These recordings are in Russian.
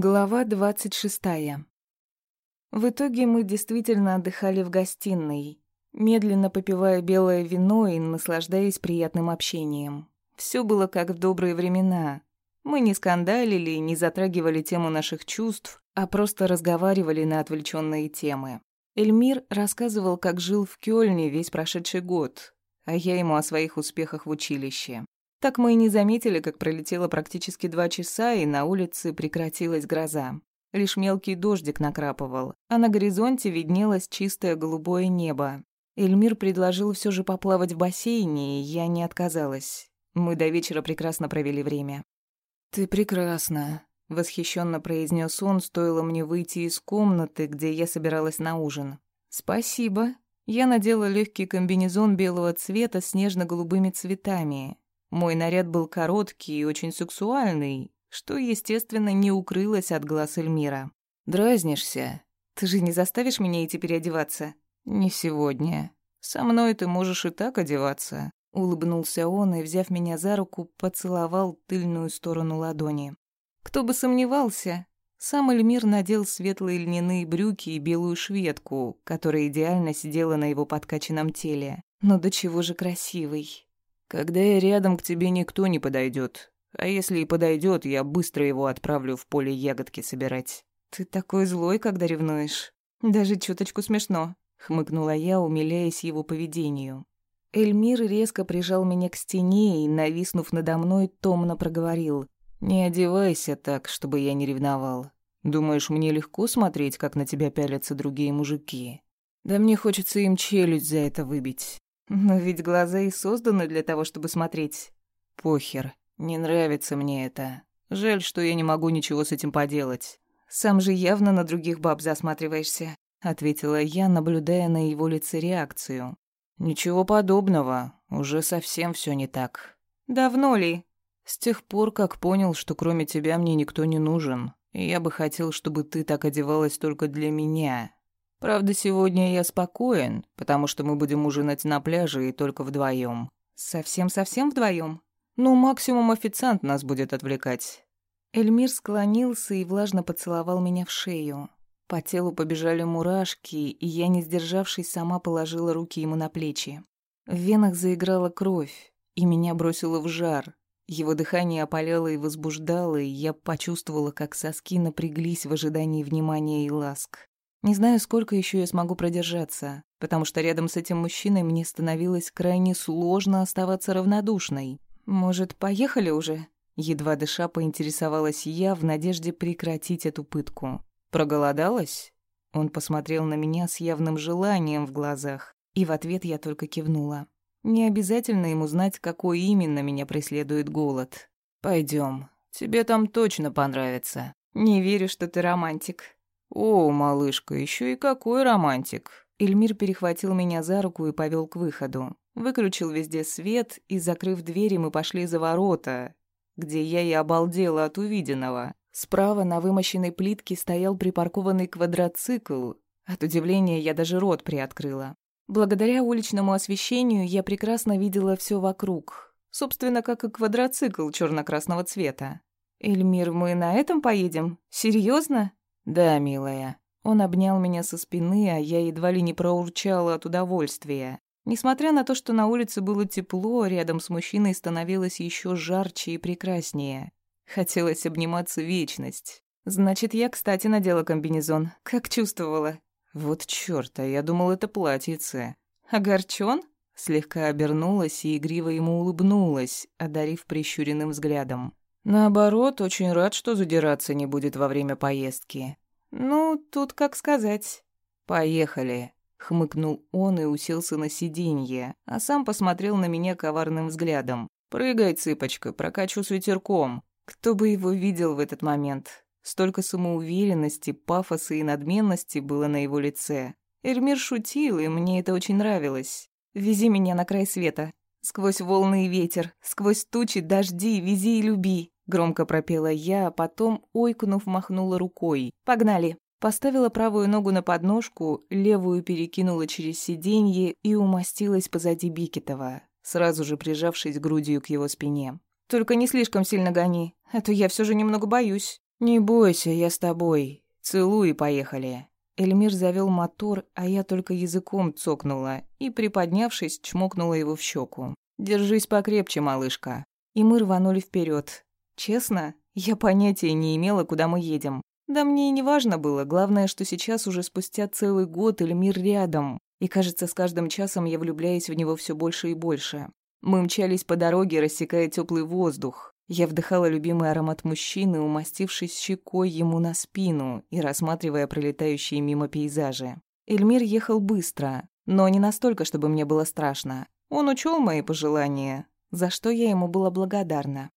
Глава двадцать шестая. В итоге мы действительно отдыхали в гостиной, медленно попивая белое вино и наслаждаясь приятным общением. Все было как в добрые времена. Мы не скандалили, не затрагивали тему наших чувств, а просто разговаривали на отвлеченные темы. Эльмир рассказывал, как жил в Кёльне весь прошедший год, а я ему о своих успехах в училище. Так мы и не заметили, как пролетело практически два часа, и на улице прекратилась гроза. Лишь мелкий дождик накрапывал, а на горизонте виднелось чистое голубое небо. Эльмир предложил все же поплавать в бассейне, и я не отказалась. Мы до вечера прекрасно провели время. «Ты прекрасна», — восхищенно произнес он, стоило мне выйти из комнаты, где я собиралась на ужин. «Спасибо». Я надела легкий комбинезон белого цвета с нежно-голубыми цветами, мой наряд был короткий и очень сексуальный, что, естественно, не укрылось от глаз Эльмира. «Дразнишься? Ты же не заставишь меня идти переодеваться?» «Не сегодня. Со мной ты можешь и так одеваться», — улыбнулся он и, взяв меня за руку, поцеловал тыльную сторону ладони. Кто бы сомневался, сам Эльмир надел светлые льняные брюки и белую шведку, которая идеально сидела на его подкачанном теле. Но до чего же красивый. Когда я рядом, к тебе никто не подойдет. А если и подойдет, я быстро его отправлю в поле ягодки собирать. Ты такой злой, когда ревнуешь. Даже чуточку смешно, хмыкнула я, умиляясь его поведению. Эльмир резко прижал меня к стене и, нависнув надо мной, томно проговорил: "Не одевайся так, чтобы я не ревновал. Думаешь, мне легко смотреть, как на тебя пялятся другие мужики? Да мне хочется им челюсть за это выбить. Но ведь глаза и созданы для того, чтобы смотреть. Похер, не нравится мне это. Жаль, что я не могу ничего с этим поделать. Сам же явно на других баб засматриваешься, ответила я, наблюдая на его лице реакцию. Ничего подобного, уже совсем все не так. Давно ли? С тех пор, как понял, что кроме тебя мне никто не нужен. И я бы хотел, чтобы ты так одевалась только для меня, Правда, сегодня я спокоен, потому что мы будем ужинать на пляже и только вдвоем. Совсем-совсем вдвоем? Ну, максимум официант нас будет отвлекать. Эльмир склонился и влажно поцеловал меня в шею. По телу побежали мурашки, и я, не сдержавшись, сама положила руки ему на плечи. В венах заиграла кровь, и меня бросило в жар. Его дыхание опаляло и возбуждало, и я почувствовала, как соски напряглись в ожидании внимания и ласк. Не знаю, сколько еще я смогу продержаться, потому что рядом с этим мужчиной мне становилось крайне сложно оставаться равнодушной. Может, поехали уже? Едва дыша поинтересовалась я в надежде прекратить эту пытку. Проголодалась? Он посмотрел на меня с явным желанием в глазах, и в ответ я только кивнула. Не обязательно ему знать, какой именно меня преследует голод. Пойдем, тебе там точно понравится. Не верю, что ты романтик. «О, малышка, еще и какой романтик!» Эльмир перехватил меня за руку и повел к выходу. Выключил везде свет, и, закрыв двери, мы пошли за ворота, где я и обалдела от увиденного. Справа на вымощенной плитке стоял припаркованный квадроцикл. От удивления я даже рот приоткрыла. Благодаря уличному освещению я прекрасно видела все вокруг. Собственно, как и квадроцикл черно красного цвета. «Эльмир, мы на этом поедем? Серьезно? «Да, милая». Он обнял меня со спины, а я едва ли не проурчала от удовольствия. Несмотря на то, что на улице было тепло, рядом с мужчиной становилось еще жарче и прекраснее. Хотелось обниматься вечность. Значит, я, кстати, надела комбинезон. Как чувствовала. Вот чёрт, а я думал, это платьице. Огорчён? Слегка обернулась и игриво ему улыбнулась, одарив прищуренным взглядом. Наоборот, очень рад, что задираться не будет во время поездки. Ну, тут как сказать. Поехали. Хмыкнул он и уселся на сиденье, а сам посмотрел на меня коварным взглядом. «Прыгай, цыпочка, прокачу с ветерком». Кто бы его видел в этот момент? Столько самоуверенности, пафоса и надменности было на его лице. Эльмир шутил, и мне это очень нравилось. «Вези меня на край света. Сквозь волны и ветер, сквозь тучи, дожди, вези и люби. Громко пропела я, а потом, ойкнув, махнула рукой. «Погнали!» Поставила правую ногу на подножку, левую перекинула через сиденье и умостилась позади Бикетова, сразу же прижавшись грудью к его спине. «Только не слишком сильно гони, а то я все же немного боюсь». «Не бойся, я с тобой. Целуй и поехали». Эльмир завел мотор, а я только языком цокнула и, приподнявшись, чмокнула его в щеку. «Держись покрепче, малышка». И мы рванули вперед. Честно, я понятия не имела, куда мы едем. Да мне и не важно было, главное, что сейчас уже спустя целый год Эльмир рядом, и, кажется, с каждым часом я влюбляюсь в него все больше и больше. Мы мчались по дороге, рассекая теплый воздух. Я вдыхала любимый аромат мужчины, умастившись щекой ему на спину и рассматривая пролетающие мимо пейзажи. Эльмир ехал быстро, но не настолько, чтобы мне было страшно. Он учел мои пожелания, за что я ему была благодарна.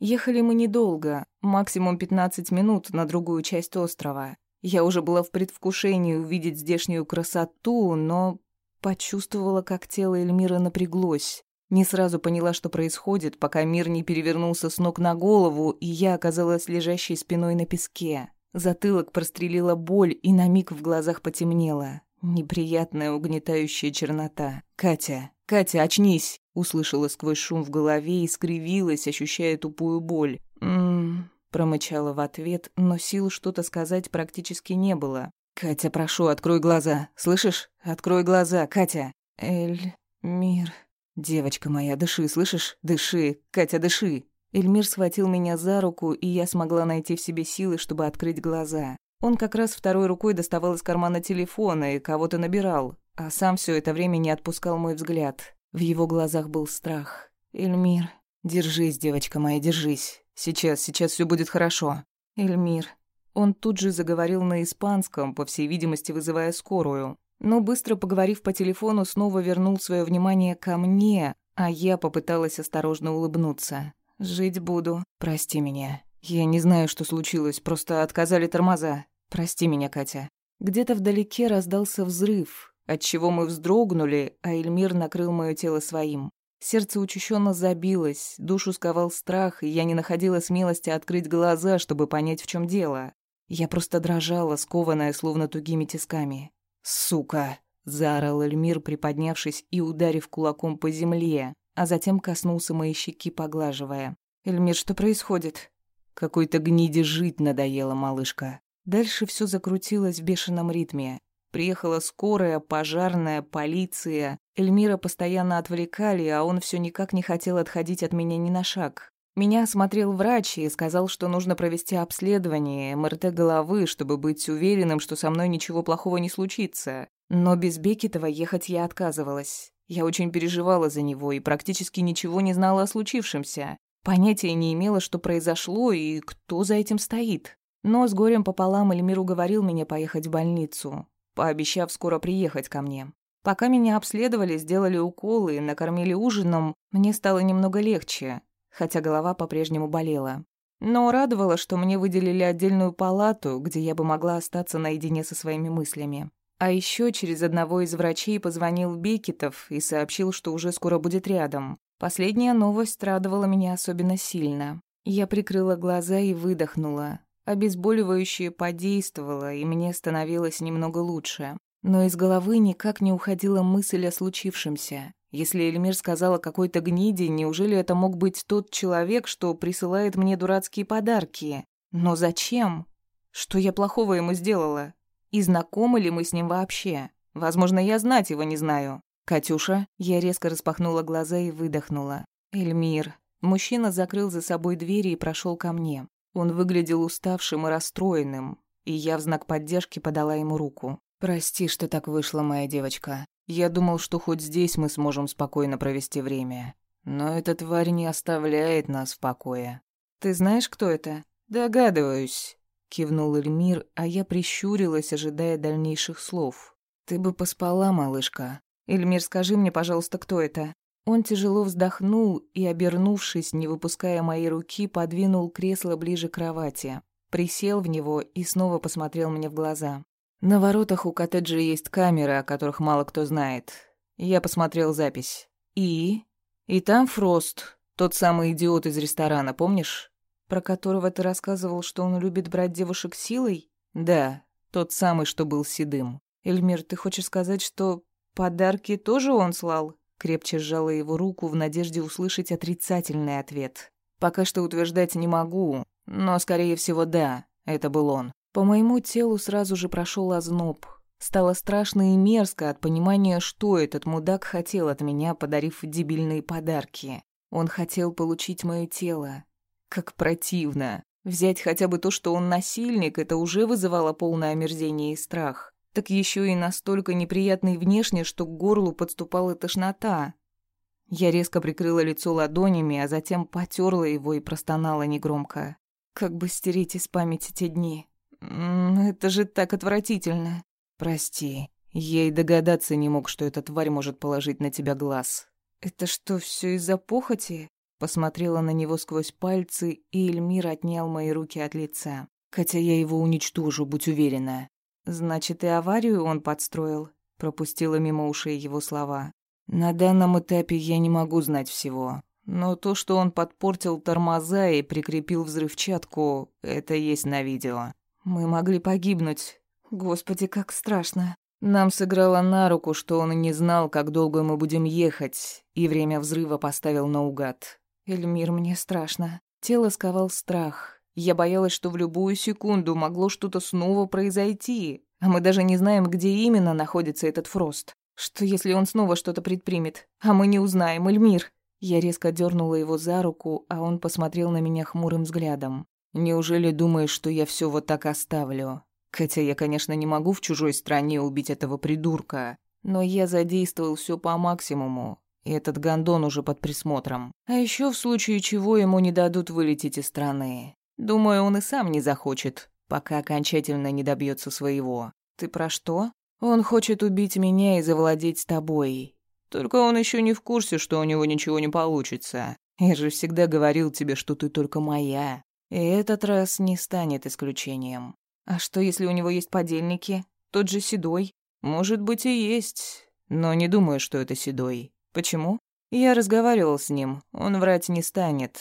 Ехали мы недолго, максимум 15 минут на другую часть острова. Я уже была в предвкушении увидеть здешнюю красоту, но почувствовала, как тело Эльмира напряглось. Не сразу поняла, что происходит, пока мир не перевернулся с ног на голову, и я оказалась лежащей спиной на песке. Затылок прострелила боль, и на миг в глазах потемнело. Неприятная угнетающая чернота. «Катя! Катя, очнись!» Услышала сквозь шум в голове и скривилась, ощущая тупую боль. «М-м-м», промычала в ответ, но сил что-то сказать практически не было. «Катя, прошу, открой глаза. Слышишь? Открой глаза, Катя!» «Эль... мир...» «Девочка моя, дыши, слышишь? Дыши! Катя, дыши!» Эльмир схватил меня за руку, и я смогла найти в себе силы, чтобы открыть глаза. Он как раз второй рукой доставал из кармана телефона и кого-то набирал, а сам все это время не отпускал мой взгляд. В его глазах был страх. «Эльмир, держись, девочка моя, держись. Сейчас, сейчас все будет хорошо. Эльмир». Он тут же заговорил на испанском, по всей видимости, вызывая скорую. Но быстро поговорив по телефону, снова вернул свое внимание ко мне, а я попыталась осторожно улыбнуться. «Жить буду. Прости меня. Я не знаю, что случилось, просто отказали тормоза. Прости меня, Катя». Где-то вдалеке раздался взрыв, отчего мы вздрогнули, а Эльмир накрыл мое тело своим. Сердце учащенно забилось, душу сковал страх, и я не находила смелости открыть глаза, чтобы понять, в чем дело. Я просто дрожала, скованная, словно тугими тисками. «Сука!» — заорал Эльмир, приподнявшись и ударив кулаком по земле, а затем коснулся моей щеки, поглаживая. «Эльмир, что происходит?» «Какой-то гниде жить надоело, малышка». Дальше все закрутилось в бешеном ритме. Приехала скорая, пожарная, полиция. Эльмира постоянно отвлекали, а он все никак не хотел отходить от меня ни на шаг. Меня осмотрел врач и сказал, что нужно провести обследование, МРТ головы, чтобы быть уверенным, что со мной ничего плохого не случится. Но без Бекетова ехать я отказывалась. Я очень переживала за него и практически ничего не знала о случившемся. Понятия не имела, что произошло и кто за этим стоит. Но с горем пополам Эльмир уговорил меня поехать в больницу пообещав скоро приехать ко мне. Пока меня обследовали, сделали уколы и накормили ужином, мне стало немного легче, хотя голова по-прежнему болела. Но радовало, что мне выделили отдельную палату, где я бы могла остаться наедине со своими мыслями. А еще через одного из врачей позвонил Бекетов и сообщил, что уже скоро будет рядом. Последняя новость радовала меня особенно сильно. Я прикрыла глаза и выдохнула. Обезболивающее подействовало, и мне становилось немного лучше. Но из головы никак не уходила мысль о случившемся. Если Эльмир сказал о какой-то гниде, неужели это мог быть тот человек, что присылает мне дурацкие подарки? Но зачем? Что я плохого ему сделала? И знакомы ли мы с ним вообще? Возможно, я знать его не знаю. «Катюша?» Я резко распахнула глаза и выдохнула. «Эльмир». Мужчина закрыл за собой двери и прошел ко мне. Он выглядел уставшим и расстроенным, и я в знак поддержки подала ему руку. «Прости, что так вышло, моя девочка. Я думал, что хоть здесь мы сможем спокойно провести время. Но эта тварь не оставляет нас в покое». «Ты знаешь, кто это?» «Догадываюсь», — кивнул Эльмир, а я прищурилась, ожидая дальнейших слов. «Ты бы поспала, малышка. Эльмир, скажи мне, пожалуйста, кто это?» Он тяжело вздохнул и, обернувшись, не выпуская моей руки, подвинул кресло ближе к кровати, присел в него и снова посмотрел мне в глаза. На воротах у коттеджа есть камеры, о которых мало кто знает. Я посмотрел запись. И? И там Фрост, тот самый идиот из ресторана, помнишь? Про которого ты рассказывал, что он любит брать девушек силой? Да, тот самый, что был седым. Эльмир, ты хочешь сказать, что подарки тоже он слал? Крепче сжала его руку в надежде услышать отрицательный ответ. «Пока что утверждать не могу, Но, скорее всего, да, это был он. По моему телу сразу же прошел озноб. Стало страшно и мерзко от понимания, что этот мудак хотел от меня, подарив дебильные подарки. Он хотел получить мое тело. Как противно. Взять хотя бы то, что он насильник, это уже вызывало полное омерзение и страх. Так еще и настолько неприятный внешне, что к горлу подступала тошнота. Я резко прикрыла лицо ладонями, а затем потерла его и простонала негромко. Как бы стереть из памяти те дни. Это же так отвратительно. Прости. Я и догадаться не мог, что эта тварь может положить на тебя глаз. Это что, все из-за похоти? Посмотрела на него сквозь пальцы, и Эльмир отнял мои руки от лица. Хотя я его уничтожу, будь уверена. Значит, и аварию он подстроил. Пропустила мимо ушей его слова. На данном этапе я не могу знать всего. Но то, что он подпортил тормоза и прикрепил взрывчатку, это есть на видео. Мы могли погибнуть. Господи, как страшно. Нам сыграло на руку, что он и не знал, как долго мы будем ехать, и время взрыва поставил наугад. Эльмир, мне страшно. Тело сковал страх. Я боялась, что в любую секунду могло что-то снова произойти, а мы даже не знаем, где именно находится этот Фрост. Что если он снова что-то предпримет, а мы не узнаем, Эльмир? Я резко дернула его за руку, а он посмотрел на меня хмурым взглядом. Неужели думаешь, что я все вот так оставлю? Хотя я, конечно, не могу в чужой стране убить этого придурка, но я задействовал все по максимуму, и этот гондон уже под присмотром. А еще в случае чего ему не дадут вылететь из страны. Думаю, он и сам не захочет, пока окончательно не добьется своего. Ты про что? Он хочет убить меня и завладеть тобой. Только он еще не в курсе, что у него ничего не получится. Я же всегда говорил тебе, что ты только моя. И этот раз не станет исключением. А что, если у него есть подельники? Тот же Седой? Может быть и есть, но не думаю, что это Седой. Почему? Я разговаривал с ним. Он врать не станет.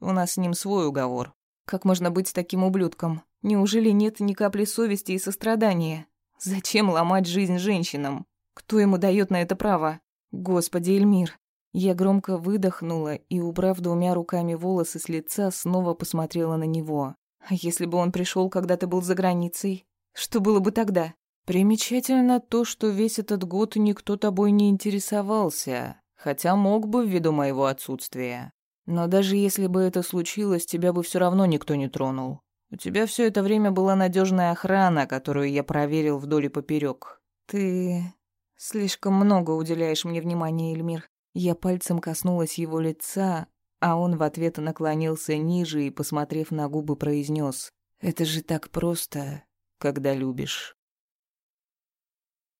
У нас с ним свой уговор. Как можно быть таким ублюдком? Неужели нет ни капли совести и сострадания? Зачем ломать жизнь женщинам? Кто ему дает на это право? Господи, Эльмир. Я громко выдохнула и, убрав двумя руками волосы с лица, снова посмотрела на него. А если бы он пришел, когда ты был за границей? Что было бы тогда? Примечательно то, что весь этот год никто тобой не интересовался, хотя мог бы ввиду моего отсутствия. Но даже если бы это случилось, тебя бы все равно никто не тронул. У тебя все это время была надежная охрана, которую я проверил вдоль и поперек. Ты слишком много уделяешь мне внимания, Эльмир. Я пальцем коснулась его лица, а он в ответ наклонился ниже и, посмотрев на губы, произнес: "Это же так просто, когда любишь".